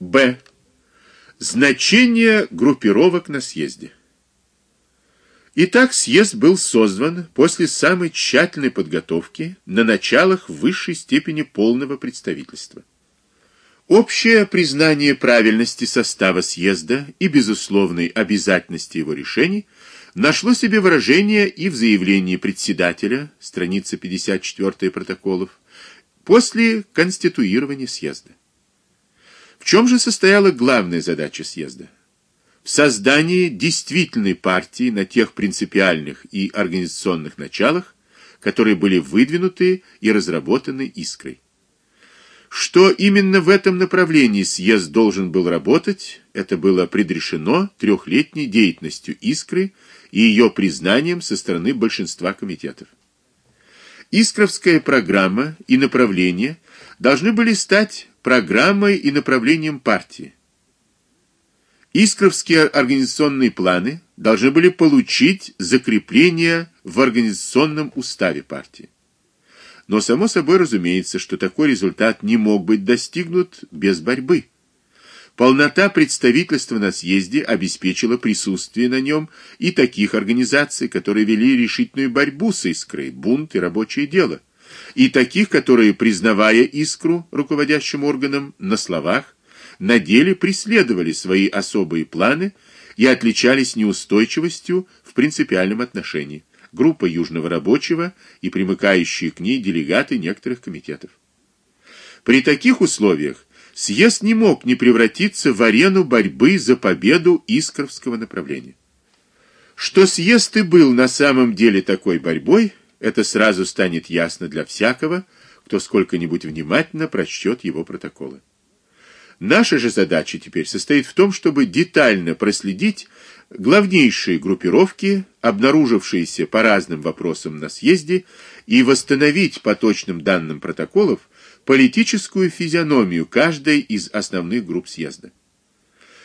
Б. Значение группировок на съезде. Итак, съезд был создан после самой тщательной подготовки на началах высшей степени полного представительства. Общее признание правильности состава съезда и безусловной обязательности его решений нашло себе выражение и в заявлении председателя, страница 54 протоколов, после конституирования съезда. В чем же состояла главная задача съезда? В создании действительной партии на тех принципиальных и организационных началах, которые были выдвинуты и разработаны Искрой. Что именно в этом направлении съезд должен был работать, это было предрешено трехлетней деятельностью Искры и ее признанием со стороны большинства комитетов. Искровская программа и направление должны были стать программой и направлением партии. Искровские организационные планы должны были получить закрепление в организационном уставе партии. Но само собой разумеется, что такой результат не мог быть достигнут без борьбы. Полнота представительства на съезде обеспечила присутствие на нем и таких организаций, которые вели решительную борьбу с Искрой, бунт и рабочее дело, и таких, которые, признавая Искру руководящим органом на словах, на деле преследовали свои особые планы и отличались неустойчивостью в принципиальном отношении. Группа Южного рабочего и примыкающие к ней делегаты некоторых комитетов. При таких условиях съезд не мог не превратиться в арену борьбы за победу Искровского направления. Что съезд и был на самом деле такой борьбой, это сразу станет ясно для всякого, кто сколько-нибудь внимательно прочтет его протоколы. Наша же задача теперь состоит в том, чтобы детально проследить главнейшие группировки, обнаружившиеся по разным вопросам на съезде, и восстановить по точным данным протоколов политическую физиономию каждой из основных групп съезда.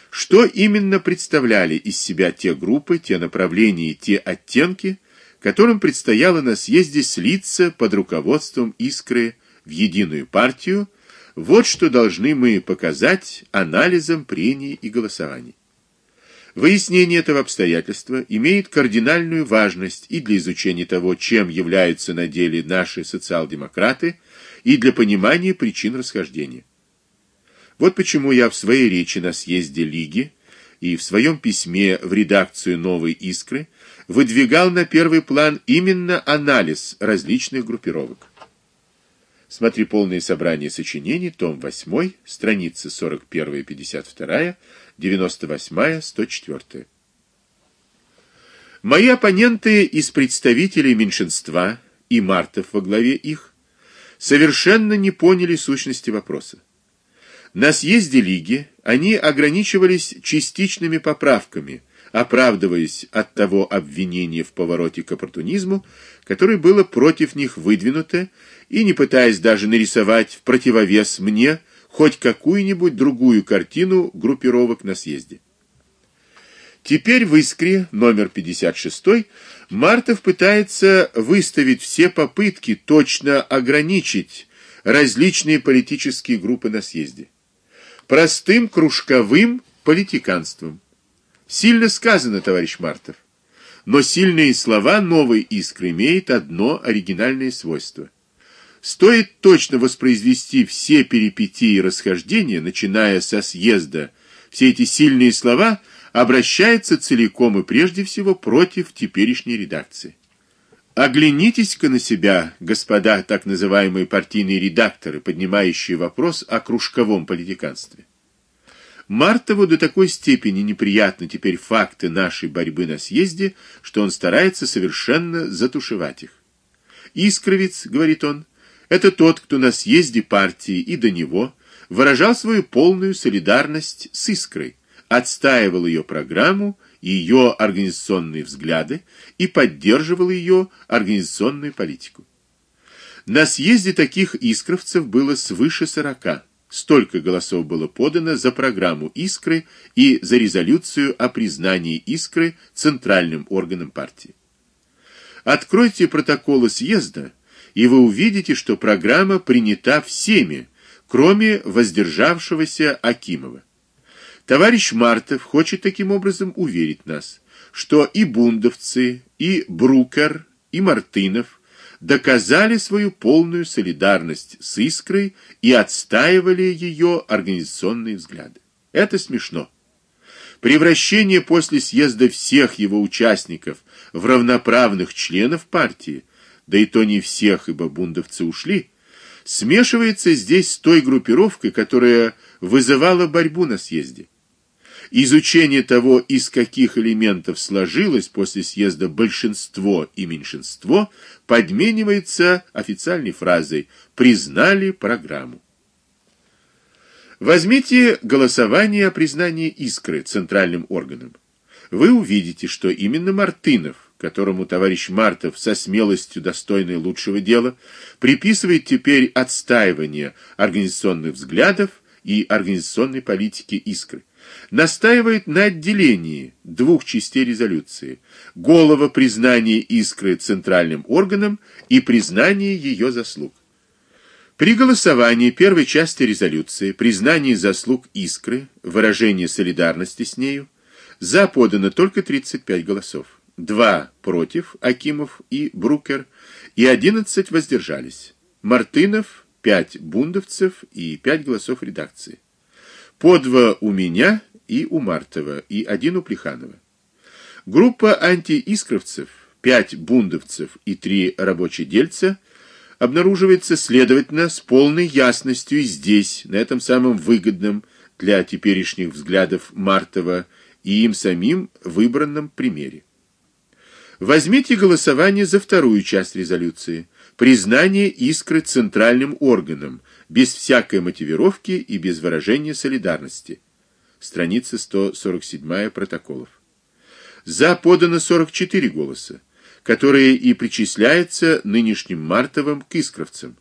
Что именно представляли из себя те группы, те направления те оттенки, которым предстояло на съезде слиться под руководством Искры в единую партию, вот что должны мы показать анализом прений и голосований. Выяснение этого обстоятельства имеет кардинальную важность и для изучения того, чем являются на деле наши социал-демократы, и для понимания причин расхождения. Вот почему я в своей речи на съезде Лиги и в своем письме в редакцию Новой Искры выдвигал на первый план именно анализ различных группировок. Смотри полное собрание сочинений, том 8, страницы 41-52, 98-104. Мои оппоненты из представителей меньшинства и Мартов во главе их совершенно не поняли сущности вопроса. На съезде лиги они ограничивались частичными поправками, оправдываясь от того обвинения в повороте к оппортунизму, которое было против них выдвинуто, и не пытаясь даже нарисовать в противовес мне хоть какую-нибудь другую картину группировок на съезде. Теперь в Искре номер 56 Мартов пытается выставить все попытки точно ограничить различные политические группы на съезде простым кружковым политиканством. Сильно сказано, товарищ Мартов. Но сильные слова новой искры имеют одно оригинальное свойство. Стоит точно воспроизвести все перипетии расхождения, начиная со съезда, все эти сильные слова – обращается целиком и прежде всего против теперешней редакции. Оглянитесь-ка на себя, господа так называемые партийные редакторы, поднимающие вопрос о кружковом политиканстве. Мартову до такой степени неприятны теперь факты нашей борьбы на съезде, что он старается совершенно затушевать их. Искровец, говорит он, это тот, кто на съезде партии и до него выражал свою полную солидарность с Искрой отстаивал ее программу и ее организационные взгляды и поддерживал ее организационную политику. На съезде таких искровцев было свыше сорока. Столько голосов было подано за программу Искры и за резолюцию о признании Искры центральным органом партии. Откройте протоколы съезда, и вы увидите, что программа принята всеми, кроме воздержавшегося Акимова. Товарищ Мартов хочет таким образом уверить нас, что и бундовцы, и Брукер, и Мартынов доказали свою полную солидарность с Искрой и отстаивали ее организационные взгляды. Это смешно. Превращение после съезда всех его участников в равноправных членов партии, да и то не всех, ибо бундовцы ушли, смешивается здесь с той группировкой, которая вызывала борьбу на съезде. Изучение того, из каких элементов сложилось после съезда большинство и меньшинство, подменивается официальной фразой признали программу. Возьмите голосование о признании Искры центральным органом. Вы увидите, что именно Мартынов, которому товарищ Мартов со смелостью достойной лучшего дела приписывает теперь отстаивание организационных взглядов и организационной политики Искры, настаивает на отделении двух частей резолюции: голого признания Искры центральным органом и признания ее заслуг. При голосовании первой части резолюции признании заслуг Искры, выражение солидарности с нею, за подано только 35 голосов. Два против Акимов и Брукер и 11 воздержались. Мартынов, 5 бундовцев и 5 голосов редакции. По два у меня и у Мартова и один у Плеханова. Группа антиискровцев, 5 бундовцев и 3 рабочие дельца обнаруживается, следовательно, с полной ясностью и здесь, на этом самом выгодном для теперешних взглядов Мартова и им самим выбранном примере. Возьмите голосование за вторую часть резолюции признание Искры центральным органом без всякой мотивировки и без выражения солидарности. Страница 147 протоколов. За подано 44 голоса которые и причисляются нынешним Мартовым к искровцам.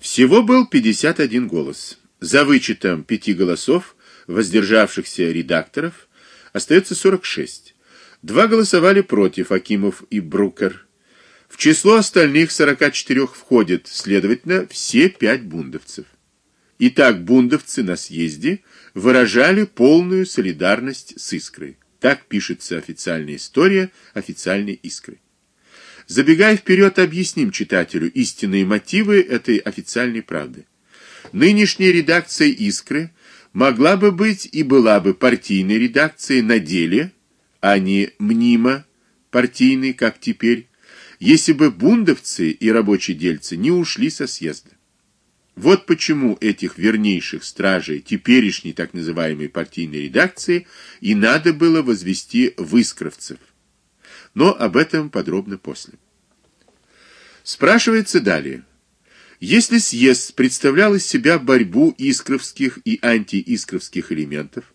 Всего был 51 голос. За вычетом пяти голосов воздержавшихся редакторов остается 46. Два голосовали против Акимов и Брукер. В число остальных 44 входят, следовательно, все пять бундовцев. Итак, бундовцы на съезде выражали полную солидарность с Искрой. Так пишется официальная история официальной искры. Забегая вперед, объясним читателю истинные мотивы этой официальной правды. Нынешняя редакция Искры могла бы быть и была бы партийной редакцией на деле, а не мнимо партийной, как теперь, если бы бундовцы и рабочие дельцы не ушли со съезда. Вот почему этих вернейших стражей теперешней так называемой партийной редакции и надо было возвести в искровцев. Но об этом подробно после. Спрашивается далее: если съезд представлял из себя борьбу искровских и антиискровских элементов,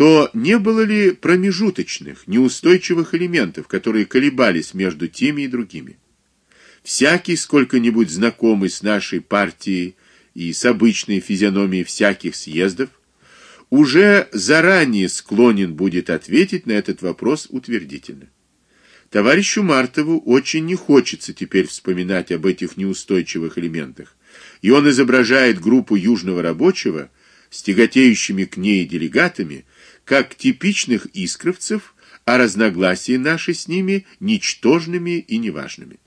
то не было ли промежуточных, неустойчивых элементов, которые колебались между теми и другими? Всякий сколько-нибудь знакомый с нашей партией и с обычной физиономией всяких съездов, уже заранее склонен будет ответить на этот вопрос утвердительно. Товарищу Мартову очень не хочется теперь вспоминать об этих неустойчивых элементах, и он изображает группу южного рабочего с тяготеющими к ней делегатами как типичных искровцев, а разногласия наши с ними ничтожными и неважными.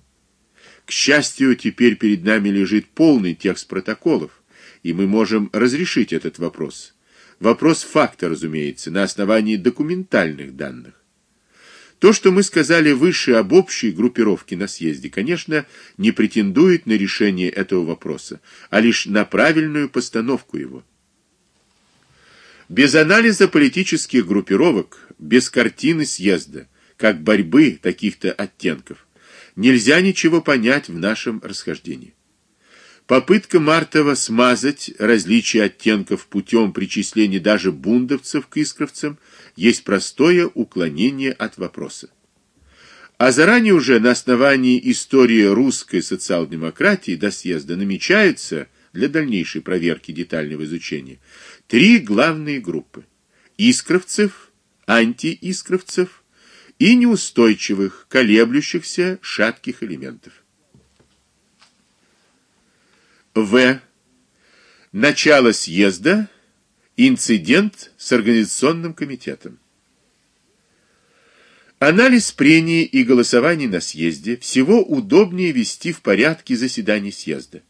К счастью, теперь перед нами лежит полный текст протоколов, и мы можем разрешить этот вопрос. Вопрос факта, разумеется, на основании документальных данных. То, что мы сказали выше об общей группировке на съезде, конечно, не претендует на решение этого вопроса, а лишь на правильную постановку его. Без анализа политических группировок, без картины съезда, как борьбы таких-то оттенков, нельзя ничего понять в нашем расхождении. Попытка Мартова смазать различия оттенков путем причисления даже бундовцев к искровцам есть простое уклонение от вопроса. А заранее уже на основании истории русской социал-демократии до съезда намечаются для дальнейшей проверки детального изучения три главные группы: искровцев, антиискровцев и неустойчивых, колеблющихся, шатких элементов. В. Начало съезда. Инцидент с организационным комитетом. Анализ прений и голосований на съезде всего удобнее вести в порядке заседаний съезда,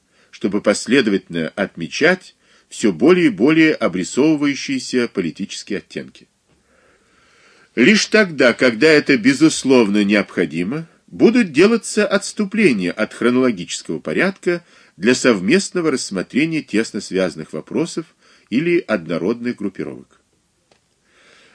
чтобы последовательно отмечать все более и более обрисовывающиеся политические оттенки. Лишь тогда, когда это безусловно необходимо, будут делаться отступления от хронологического порядка для совместного рассмотрения тесно связанных вопросов или однородных группировок.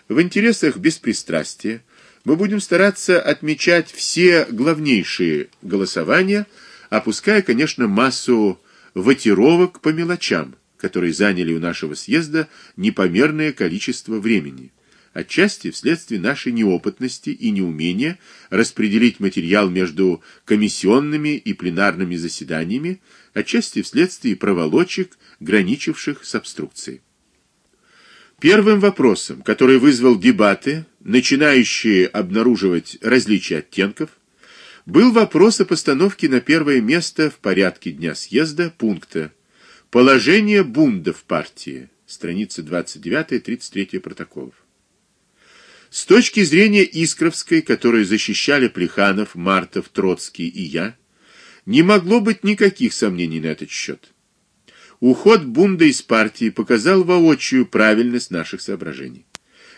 В интересах беспристрастия мы будем стараться отмечать все главнейшие голосования, опуская, конечно, массу ватировок по мелочам, которые заняли у нашего съезда непомерное количество времени отчасти вследствие нашей неопытности и неумения распределить материал между комиссионными и пленарными заседаниями, отчасти вследствие проволочек, граничивших с обструкцией. Первым вопросом, который вызвал дебаты, начинающие обнаруживать различия оттенков, был вопрос о постановке на первое место в порядке дня съезда пункта «Положение бунда в партии», страницы 29-33 протоколов. С точки зрения Искровской, которую защищали Плеханов, Мартов, Троцкий и я, не могло быть никаких сомнений на этот счет. Уход Бунда из партии показал воочию правильность наших соображений.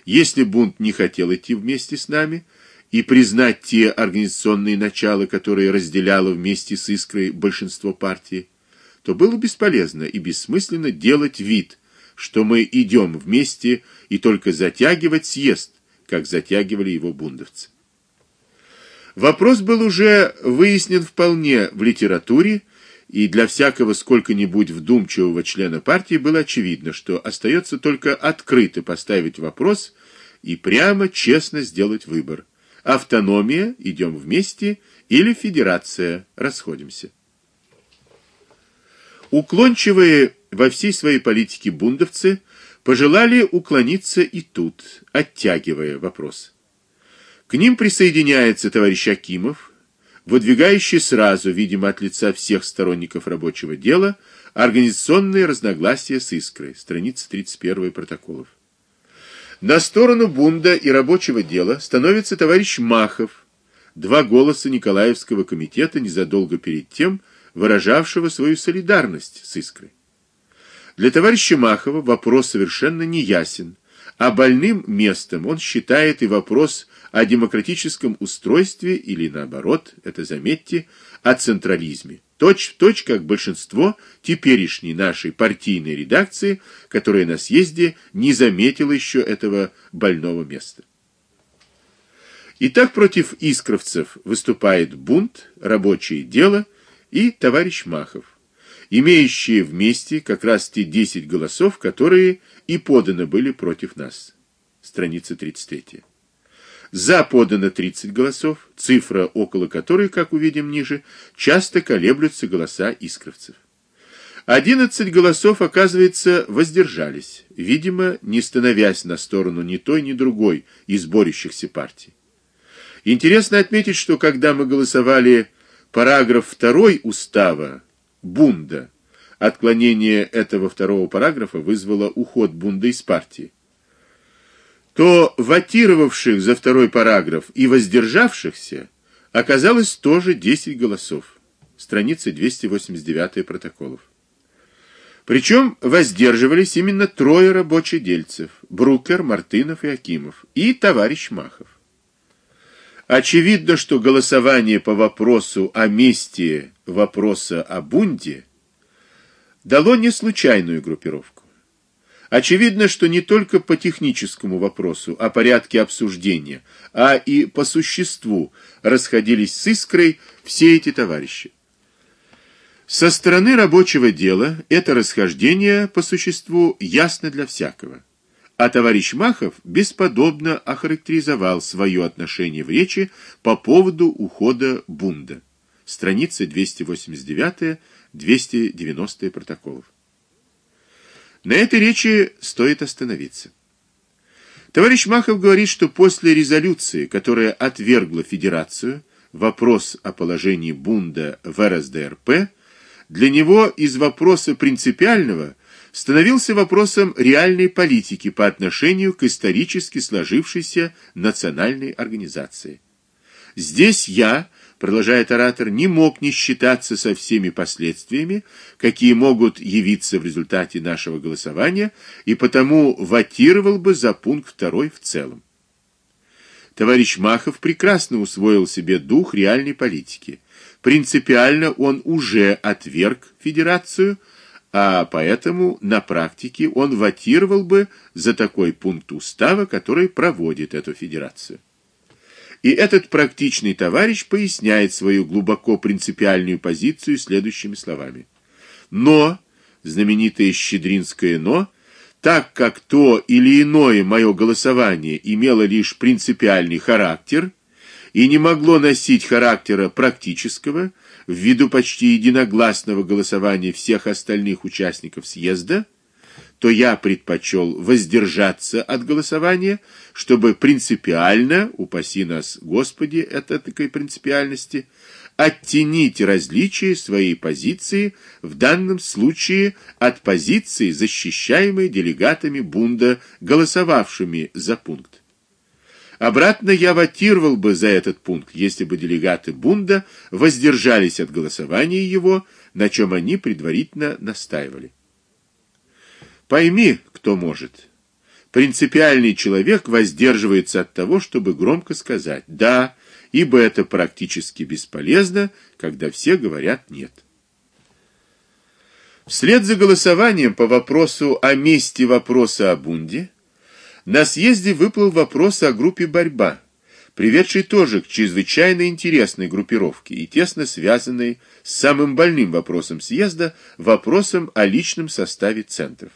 Если Бунд не хотел идти вместе с нами и признать те организационные начала, которые разделяло вместе с Искрой большинство партии, то было бесполезно и бессмысленно делать вид, что мы идем вместе и только затягивать съезд, как затягивали его бундовцы. Вопрос был уже выяснен вполне в литературе, и для всякого сколько-нибудь вдумчивого члена партии было очевидно, что остается только открыто поставить вопрос и прямо честно сделать выбор: автономия идем вместе или федерация расходимся. Уклончивые во всей своей политике бундовцы пожелали уклониться и тут, оттягивая вопрос. К ним присоединяется товарищ Акимов, выдвигающий сразу, видимо, от лица всех сторонников рабочего дела, организационные разногласия с Искрой, страница 31 протоколов. На сторону Бунда и рабочего дела становится товарищ Махов, два голоса Николаевского комитета незадолго перед тем выражавшего свою солидарность с Искрой. Для товарища Махова вопрос совершенно не ясен, а больным местом он считает и вопрос о демократическом устройстве или наоборот, это заметьте, о централизме. Точь в точь, как большинство теперешней нашей партийной редакции, которая на съезде не заметила еще этого больного места. Итак, против искровцев выступает бунт, рабочее дело и товарищ Махов имеющие вместе как раз те 10 голосов, которые и поданы были против нас. Страница 33. За подано 30 голосов, цифра, около которой, как увидим ниже, часто колеблются голоса искровцев. 11 голосов, оказывается, воздержались, видимо, не становясь на сторону ни той, ни другой из борющихся партий. Интересно отметить, что когда мы голосовали параграф 2 устава Бунда. Отклонение этого второго параграфа вызвало уход Бунда из партии. То ватировавших за второй параграф и воздержавшихся оказалось тоже 10 голосов. Страница 289 протоколов. Причем воздерживались именно трое рабочих дельцев: Брукер, Мартынов и Акимов и товарищ Махов. Очевидно, что голосование по вопросу о месте вопроса о бунде дало не случайную группировку. Очевидно, что не только по техническому вопросу о порядке обсуждения, а и по существу расходились с Искрой все эти товарищи. Со стороны рабочего дела это расхождение по существу ясно для всякого. А товарищ Махов бесподобно охарактеризовал свое отношение в речи по поводу ухода Бунда. Страницы 289-290 протоколов. На этой речи стоит остановиться. Товарищ Махов говорит, что после резолюции, которая отвергла федерацию, вопрос о положении Бунда в РСДРП для него из вопроса принципиального становился вопросом реальной политики по отношению к исторически сложившейся национальной организации. Здесь я, продолжает оратор, не мог не считаться со всеми последствиями, какие могут явиться в результате нашего голосования, и потому вотировал бы за пункт второй в целом. Товарищ Махов прекрасно усвоил себе дух реальной политики. Принципиально он уже отверг федерацию, а поэтому на практике он вотировал бы за такой пункт устава, который проводит эту федерацию. И этот практичный товарищ поясняет свою глубоко принципиальную позицию следующими словами: "Но знаменитое щедринское но так как то или иное мое голосование имело лишь принципиальный характер и не могло носить характера практического ввиду почти единогласного голосования всех остальных участников съезда, то я предпочел воздержаться от голосования, чтобы принципиально, упаси нас, Господи, от такой принципиальности, оттенить различие своей позиции в данном случае от позиции, защищаемой делегатами Бунда, голосовавшими за пункт. Обратно я вотировал бы за этот пункт, если бы делегаты Бунда воздержались от голосования его, на чем они предварительно настаивали. Пойми, кто может. Принципиальный человек воздерживается от того, чтобы громко сказать: "Да, ибо это практически бесполезно, когда все говорят нет. Вслед за голосованием по вопросу о месте вопроса о Бунде на съезде выплыл вопрос о группе борьба, приведший тоже к чрезвычайно интересной группировке и тесно связанной с самым больным вопросом съезда, вопросом о личном составе центров.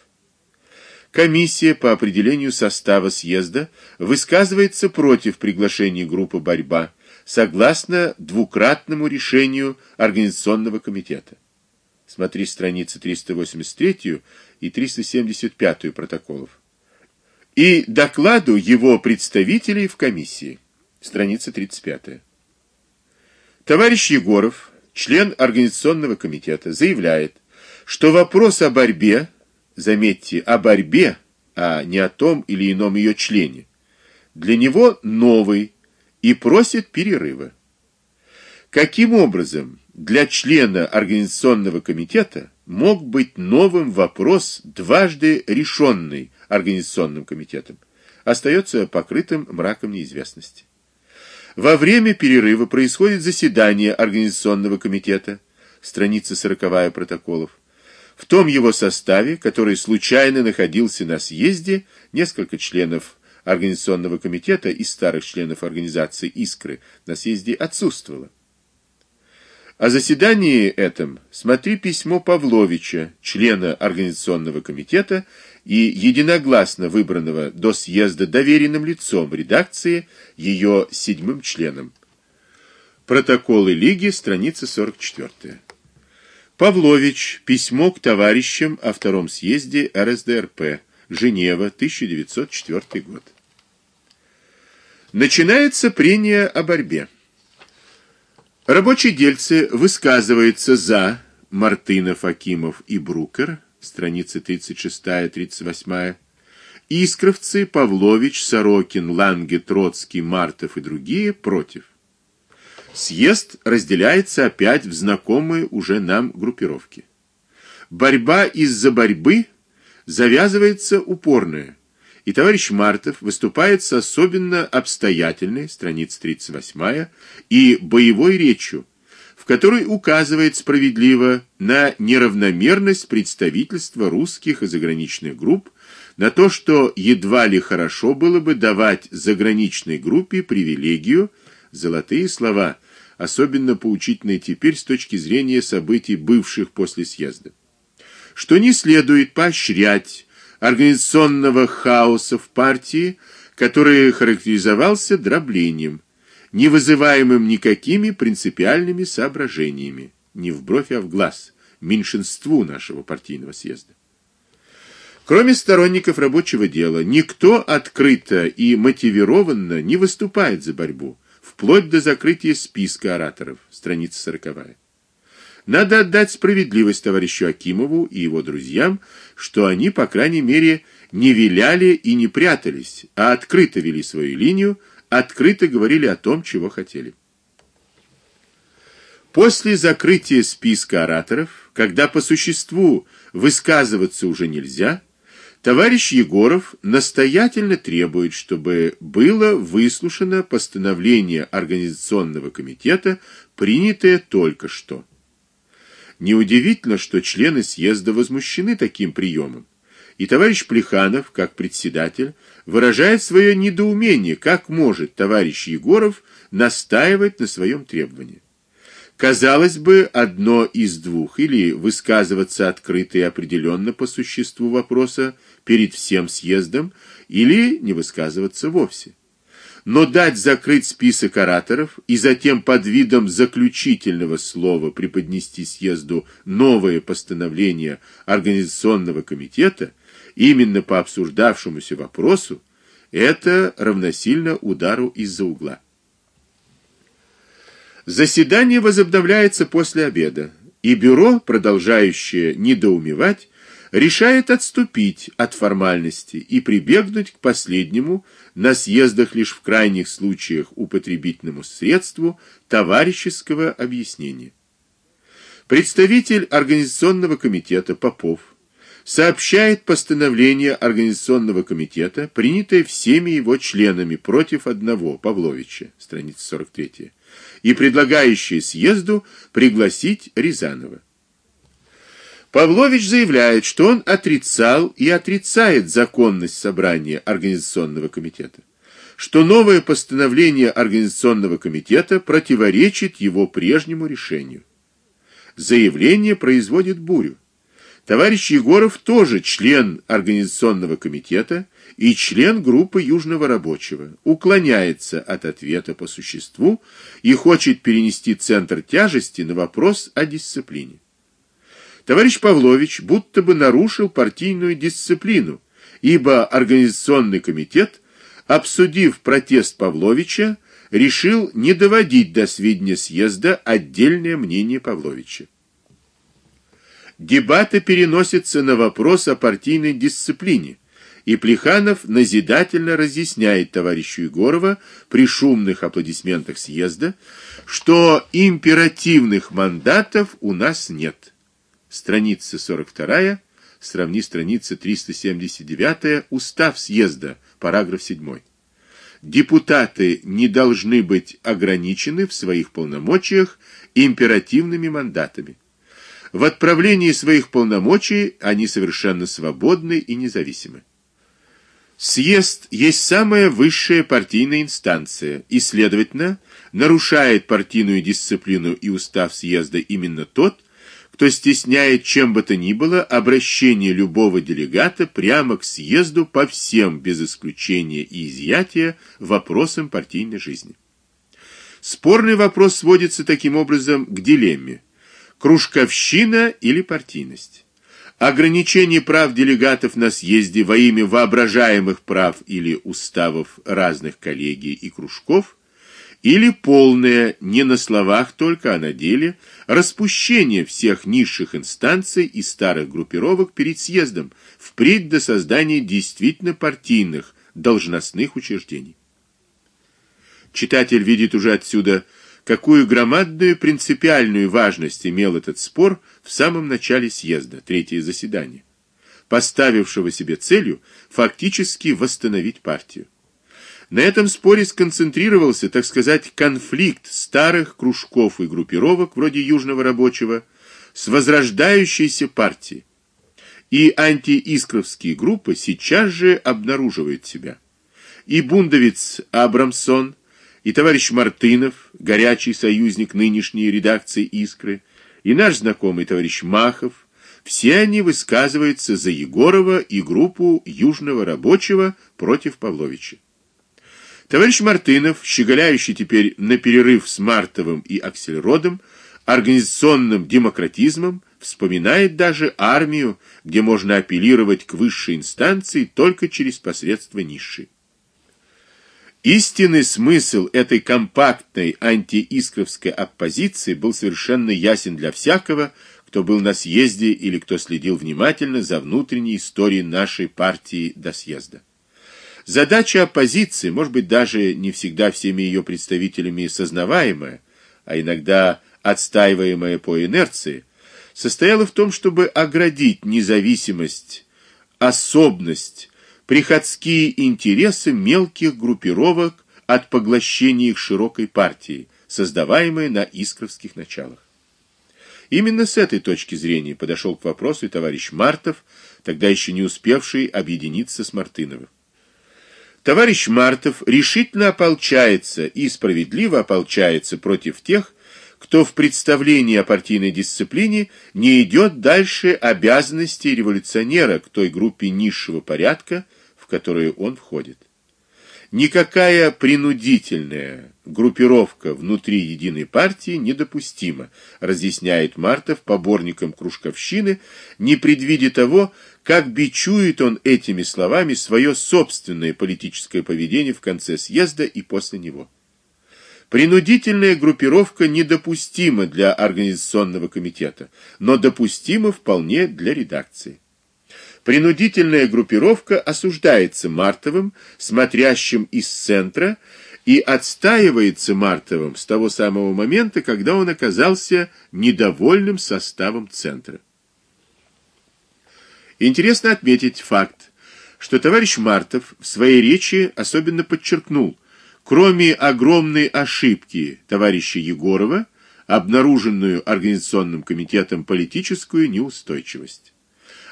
Комиссия по определению состава съезда высказывается против приглашения группы борьба согласно двукратному решению организационного комитета. Смотри страницы 383 и 375 протоколов. И докладу его представителей в комиссии. Страница 35. Товарищ Егоров, член организационного комитета, заявляет, что вопрос о борьбе, заметьте, о борьбе, а не о том или ином ее члене, для него новый и просит перерыва. Каким образом для члена организационного комитета мог быть новым вопрос, дважды решенный организационным комитетом, остается покрытым мраком неизвестности. Во время перерыва происходит заседание организационного комитета, страница 40 протоколов. В том его составе, который случайно находился на съезде, несколько членов организационного комитета из старых членов организации Искры на съезде отсутствовало. О заседании этом смотри письмо Павловича, члена организационного комитета и единогласно выбранного до съезда доверенным лицом редакции ее седьмым членом. Протоколы лиги, страница 44. Павлович. Письмо к товарищам о втором съезде РСДРП. Женева, 1904 год. Начинается прение о борьбе. Рабочие дельцы высказываются за Мартынов, Акимов и Брукер, страницы 36-38. Искровцы, Павлович, Сорокин, Ланге, Троцкий, Мартов и другие против. Съезд разделяется опять в знакомые уже нам группировки. Борьба из-за борьбы завязывается упорная и товарищ Мартов выступает с особенно обстоятельной, страница 38, и боевой речью, в которой указывает справедливо на неравномерность представительства русских и заграничных групп, на то, что едва ли хорошо было бы давать заграничной группе привилегию, золотые слова, особенно поучительные теперь с точки зрения событий бывших после съезда. Что не следует поощрять организационного хаоса в партии, который характеризовался дроблением, не вызываемым никакими принципиальными соображениями, не в бровь, а в глаз, меньшинству нашего партийного съезда. Кроме сторонников рабочего дела, никто открыто и мотивированно не выступает за борьбу, вплоть до закрытия списка ораторов, страница 40. Надо отдать справедливость товарищу Акимову и его друзьям, что они, по крайней мере, не виляли и не прятались, а открыто вели свою линию, открыто говорили о том, чего хотели. После закрытия списка ораторов, когда по существу высказываться уже нельзя, товарищ Егоров настоятельно требует, чтобы было выслушано постановление организационного комитета, принятое только что. Неудивительно, что члены съезда возмущены таким приемом. И товарищ Плеханов, как председатель, выражает свое недоумение, как может товарищ Егоров настаивать на своем требовании. Казалось бы, одно из двух: или высказываться открыто и определенно по существу вопроса перед всем съездом, или не высказываться вовсе. Но дать закрыть список ораторов и затем под видом заключительного слова преподнести съезду новое постановление организационного комитета именно по обсуждавшемуся вопросу, это равносильно удару из-за угла. Заседание возобновляется после обеда, и бюро, продолжающее недоумевать, решает отступить от формальности и прибегнуть к последнему на съездах лишь в крайних случаях употребительному средству товарищеского объяснения. Представитель организационного комитета Попов сообщает постановление организационного комитета, принятое всеми его членами против одного Павловича, страница 43 и предлагающий съезду пригласить Рязанова. Павлович заявляет, что он отрицал и отрицает законность собрания организационного комитета, что новое постановление организационного комитета противоречит его прежнему решению. Заявление производит бурю. Товарищ Егоров тоже член организационного комитета и член группы Южного рабочего, уклоняется от ответа по существу и хочет перенести центр тяжести на вопрос о дисциплине. Товарищ Павлович будто бы нарушил партийную дисциплину, ибо организационный комитет, обсудив протест Павловича, решил не доводить до сведения съезда отдельное мнение Павловича. Дебаты переносятся на вопрос о партийной дисциплине, и Плеханов назидательно разъясняет товарищу Егорова при шумных аплодисментах съезда, что императивных мандатов у нас нет. Страница 42, сравни страница 379, устав съезда, параграф 7. Депутаты не должны быть ограничены в своих полномочиях императивными мандатами. В отправлении своих полномочий они совершенно свободны и независимы. Съезд есть самая высшая партийная инстанция, и, следовательно, нарушает партийную дисциплину и устав съезда именно тот, кто стесняет чем бы то ни было обращение любого делегата прямо к съезду по всем без исключения и изъятия вопросам партийной жизни. Спорный вопрос сводится таким образом к дилемме: кружковщина или партийность. Ограничение прав делегатов на съезде во имя воображаемых прав или уставов разных коллегий и кружков или полное не на словах только, а на деле распущение всех низших инстанций и старых группировок перед съездом впредь до создания действительно партийных должностных учреждений. Читатель видит уже отсюда какую громадную принципиальную важность имел этот спор в самом начале съезда, третье заседание, поставившего себе целью фактически восстановить партию. На этом споре сконцентрировался, так сказать, конфликт старых кружков и группировок вроде Южного рабочего с возрождающейся партией. И антиискровские группы сейчас же обнаруживают себя. И бундовец Абрамсон и товарищ Мартынов, горячий союзник нынешней редакции Искры, и наш знакомый товарищ Махов, все они высказываются за Егорова и группу Южного рабочего против Павловича. Товарищ Мартынов, щеголяющий теперь на перерыв с Мартовым и Аксельродом, организационным демократизмом, вспоминает даже армию, где можно апеллировать к высшей инстанции только через посредство низшей. Истинный смысл этой компактной антиискровской оппозиции был совершенно ясен для всякого, кто был на съезде или кто следил внимательно за внутренней историей нашей партии до съезда. Задача оппозиции, может быть, даже не всегда всеми ее представителями сознаваемая, а иногда отстаиваемая по инерции, состояла в том, чтобы оградить независимость, особенность приходские интересы мелких группировок от поглощения их широкой партии, создаваемой на искровских началах. Именно с этой точки зрения подошел к вопросу и товарищ Мартов, тогда еще не успевший объединиться с Мартыновым. Товарищ Мартов решительно ополчается и справедливо ополчается против тех, кто в представлении о партийной дисциплине не идет дальше обязанностей революционера к той группе низшего порядка, в которую он входит. Никакая принудительная группировка внутри единой партии недопустима, разъясняет Мартов поборникам кружковщины, не предвидя того, как бичует он этими словами свое собственное политическое поведение в конце съезда и после него. Принудительная группировка недопустима для организационного комитета, но допустима вполне для редакции. Принудительная группировка осуждается Мартовым, смотрящим из центра, и отстаивается Мартовым с того самого момента, когда он оказался недовольным составом центра. Интересно отметить факт, что товарищ Мартов в своей речи особенно подчеркнул, кроме огромной ошибки товарища Егорова, обнаруженную организационным комитетом политическую неустойчивость.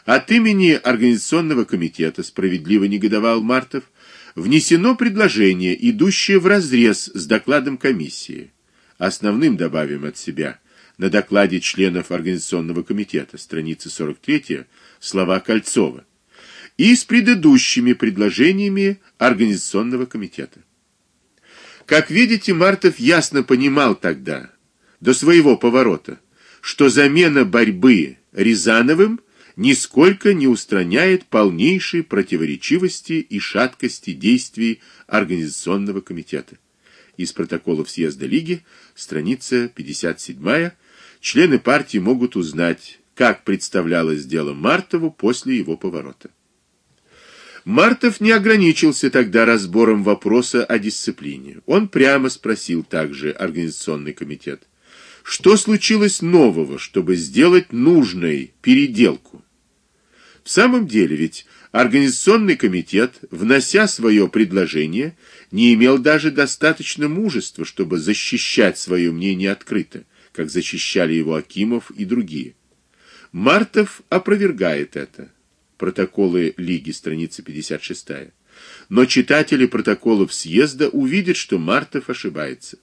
От имени организационного комитета справедливо негодовал Мартов, внесено предложение, идущее вразрез с докладом комиссии. Основным добавим от себя на докладе членов организационного комитета, страница 43, слова Кольцова, и с предыдущими предложениями организационного комитета. Как видите, Мартов ясно понимал тогда, до своего поворота, что замена борьбы Рязановым нисколько не устраняет полнейшей противоречивости и шаткости действий организационного комитета. Из протоколов съезда Лиги, страница 57 члены партии могут узнать, как представлялось дело Мартову после его поворота. Мартов не ограничился тогда разбором вопроса о дисциплине. Он прямо спросил также организационный комитет: что случилось нового, чтобы сделать нужной переделку? В самом деле ведь организационный комитет, внося свое предложение, не имел даже достаточно мужества, чтобы защищать свое мнение открыто, как защищали его Акимов и другие. Мартов опровергает это. Протоколы Лиги, страница 56. Но читатели протоколов съезда увидят, что Мартов ошибается.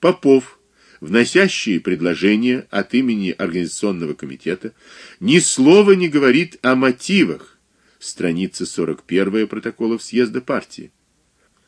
Попов вносящие предложения от имени организационного комитета, ни слова не говорит о мотивах. Страница 41 протоколов съезда партии.